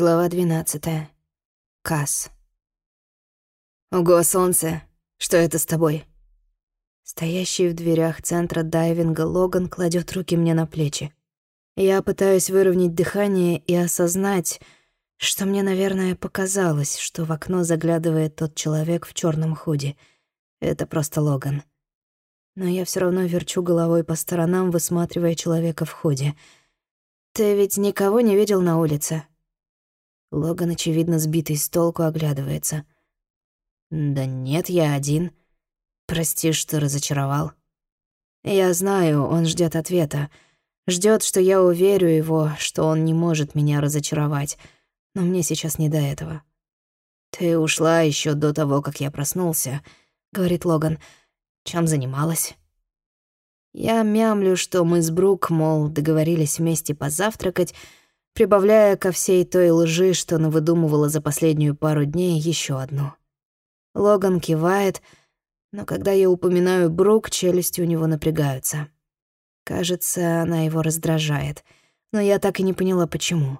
Глава 12. Касс. «Ого, солнце! Что это с тобой?» Стоящий в дверях центра дайвинга Логан кладет руки мне на плечи. Я пытаюсь выровнять дыхание и осознать, что мне, наверное, показалось, что в окно заглядывает тот человек в черном худи. Это просто Логан. Но я все равно верчу головой по сторонам, высматривая человека в худи. «Ты ведь никого не видел на улице?» Логан, очевидно, сбитый с толку, оглядывается. «Да нет, я один. Прости, что разочаровал». Я знаю, он ждет ответа. ждет, что я уверю его, что он не может меня разочаровать. Но мне сейчас не до этого. «Ты ушла еще до того, как я проснулся», — говорит Логан. «Чем занималась?» Я мямлю, что мы с Брук, мол, договорились вместе позавтракать, прибавляя ко всей той лжи, что она выдумывала за последнюю пару дней, еще одну. Логан кивает, но когда я упоминаю Брук, челюсти у него напрягаются. Кажется, она его раздражает, но я так и не поняла, почему.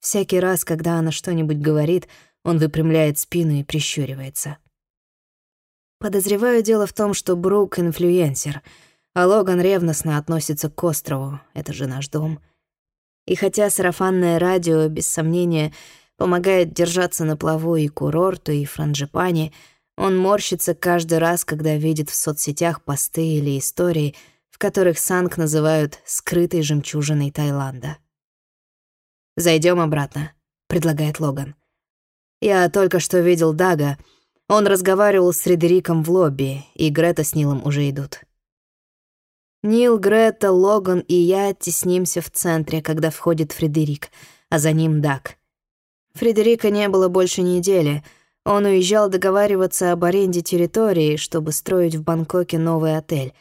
Всякий раз, когда она что-нибудь говорит, он выпрямляет спину и прищуривается. Подозреваю дело в том, что Брук — инфлюенсер, а Логан ревностно относится к острову, это же наш дом — и хотя сарафанное радио, без сомнения, помогает держаться на плаву и курорту, и франжипане, он морщится каждый раз, когда видит в соцсетях посты или истории, в которых Санг называют «скрытой жемчужиной Таиланда». Зайдем обратно», — предлагает Логан. «Я только что видел Дага. Он разговаривал с Фредериком в лобби, и Грета с Нилом уже идут». Нил, Грета, Логан и я теснимся в центре, когда входит Фредерик, а за ним Дак. Фредерика не было больше недели. Он уезжал договариваться об аренде территории, чтобы строить в Бангкоке новый отель,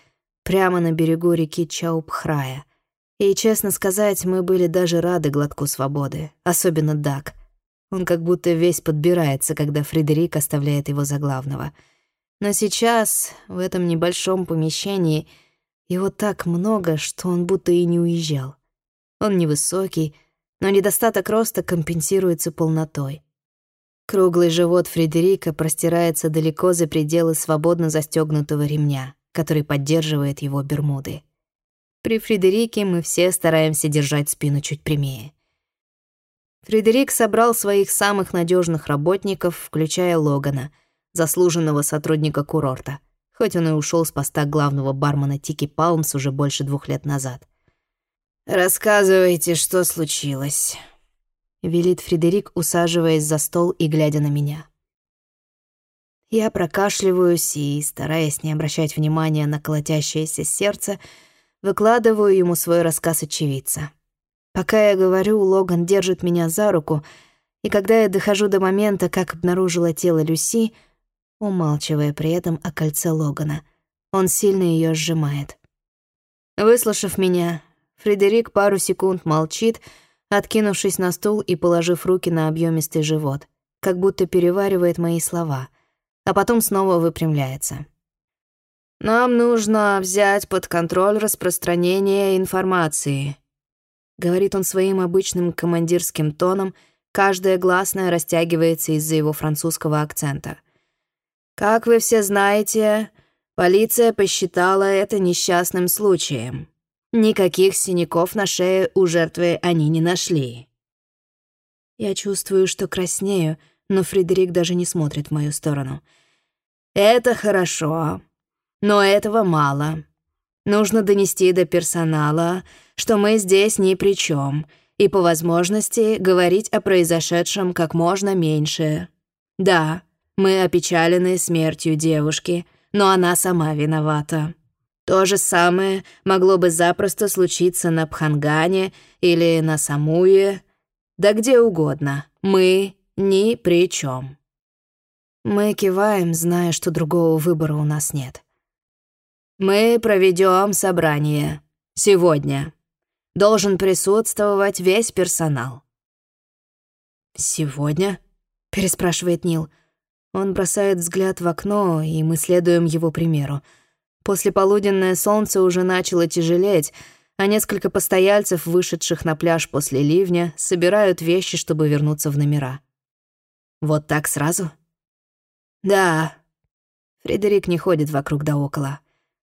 прямо на берегу реки Чаупхрая. И, честно сказать, мы были даже рады глотку свободы, особенно Дак. Он как будто весь подбирается, когда Фредерик оставляет его за главного. Но сейчас, в этом небольшом помещении — его так много, что он будто и не уезжал. Он невысокий, но недостаток роста компенсируется полнотой. Круглый живот Фредерика простирается далеко за пределы свободно застегнутого ремня, который поддерживает его бермуды. При Фредерике мы все стараемся держать спину чуть прямее. Фредерик собрал своих самых надежных работников, включая Логана, заслуженного сотрудника курорта — хоть он и ушел с поста главного бармена Тики Палмс уже больше двух лет назад. «Рассказывайте, что случилось», — велит Фредерик, усаживаясь за стол и глядя на меня. Я прокашливаюсь и, стараясь не обращать внимания на колотящееся сердце, выкладываю ему свой рассказ очевидца. Пока я говорю, Логан держит меня за руку, и когда я дохожу до момента, как обнаружила тело Люси, умалчивая при этом о кольце Логана. Он сильно ее сжимает. Выслушав меня, Фредерик пару секунд молчит, откинувшись на стул и положив руки на объемистый живот, как будто переваривает мои слова, а потом снова выпрямляется. «Нам нужно взять под контроль распространение информации», — говорит он своим обычным командирским тоном, каждая гласная растягивается из-за его французского акцента. Как вы все знаете, полиция посчитала это несчастным случаем. Никаких синяков на шее у жертвы они не нашли. Я чувствую, что краснею, но Фредерик даже не смотрит в мою сторону. Это хорошо, но этого мало. Нужно донести до персонала, что мы здесь ни при чем, и по возможности говорить о произошедшем как можно меньше. Да, мы опечалены смертью девушки, но она сама виновата. То же самое могло бы запросто случиться на Пхангане или на Самуе, да где угодно. Мы ни при чем. Мы киваем, зная, что другого выбора у нас нет. Мы проведем собрание. Сегодня. Должен присутствовать весь персонал. «Сегодня?» — переспрашивает Нил. Он бросает взгляд в окно, и мы следуем его примеру. Послеполуденное солнце уже начало тяжелеть, а несколько постояльцев, вышедших на пляж после ливня, собирают вещи, чтобы вернуться в номера. Вот так сразу? Да. Фредерик не ходит вокруг да около.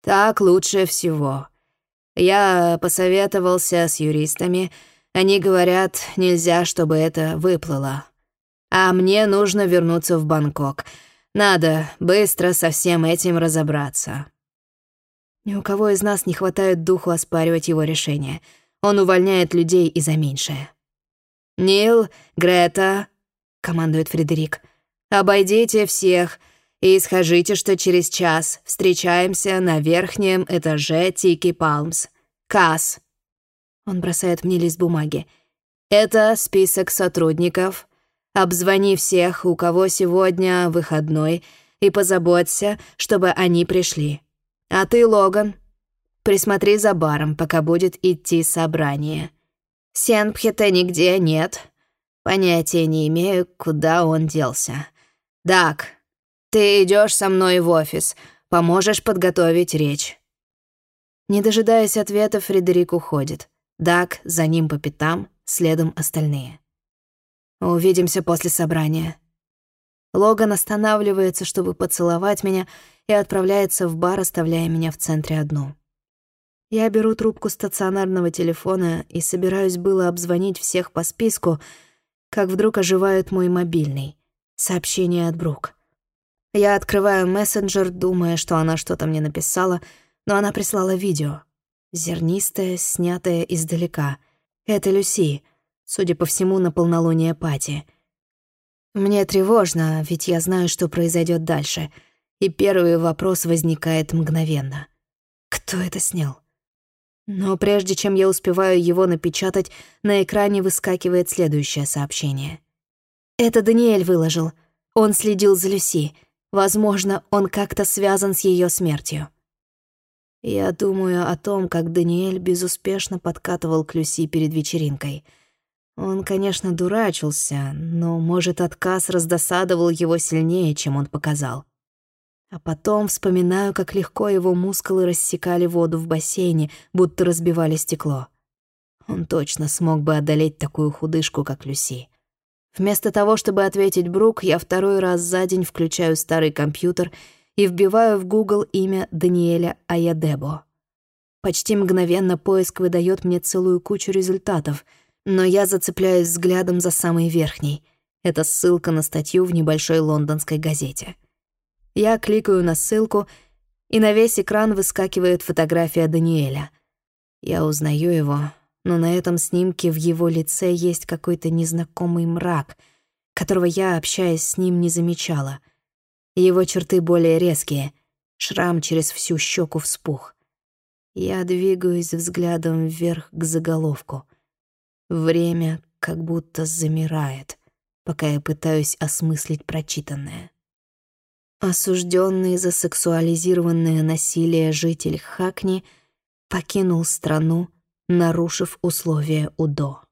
Так лучше всего. Я посоветовался с юристами. Они говорят, нельзя, чтобы это выплыло. А мне нужно вернуться в Бангкок. Надо быстро со всем этим разобраться. Ни у кого из нас не хватает духу оспаривать его решение. Он увольняет людей и за меньшее. «Нил, Грета», — командует Фредерик, — «обойдите всех и схожите, что через час встречаемся на верхнем этаже Тики Палмс. Касс». Он бросает мне лист бумаги. «Это список сотрудников. Обзвони всех, у кого сегодня выходной, и позаботься, чтобы они пришли. А ты, Логан, присмотри за баром, пока будет идти собрание. Сенпхета нигде нет. Понятия не имею, куда он делся. Дак, ты идешь со мной в офис, поможешь подготовить речь». Не дожидаясь ответа, Фредерик уходит. Дак за ним по пятам, следом остальные. Увидимся после собрания. Логан останавливается, чтобы поцеловать меня, и отправляется в бар, оставляя меня в центре одну. Я беру трубку стационарного телефона и собираюсь было обзвонить всех по списку, как вдруг оживает мой мобильный. Сообщение от Брук. Я открываю мессенджер, думая, что она что-то мне написала, но она прислала видео. Зернистое, снятое издалека. Это Люси, судя по всему, на полнолуние Пати. Мне тревожно, ведь я знаю, что произойдет дальше — и первый вопрос возникает мгновенно. Кто это снял? Но прежде чем я успеваю его напечатать, на экране выскакивает следующее сообщение. Это Даниэль выложил. Он следил за Люси. Возможно, он как-то связан с ее смертью. Я думаю о том, как Даниэль безуспешно подкатывал к Люси перед вечеринкой. Он, конечно, дурачился, но, может, отказ раздосадовал его сильнее, чем он показал. А потом вспоминаю, как легко его мускулы рассекали воду в бассейне, будто разбивали стекло. Он точно смог бы одолеть такую худышку, как Люси. Вместо того, чтобы ответить Брук, я второй раз за день включаю старый компьютер и вбиваю в Google имя Даниэля Аядебо. Почти мгновенно поиск выдает мне целую кучу результатов, но я зацепляюсь взглядом за самый верхний. Это ссылка на статью в небольшой лондонской газете. Я кликаю на ссылку, и на весь экран выскакивает фотография Даниэля. Я узнаю его, но на этом снимке в его лице есть какой-то незнакомый мрак, которого я, общаясь с ним, не замечала. Его черты более резкие, шрам через всю щеку вспух. Я двигаюсь взглядом вверх к заголовку. Время как будто замирает, пока я пытаюсь осмыслить прочитанное. Осужденный за сексуализированное насилие житель Хакни покинул страну, нарушив условия УДО.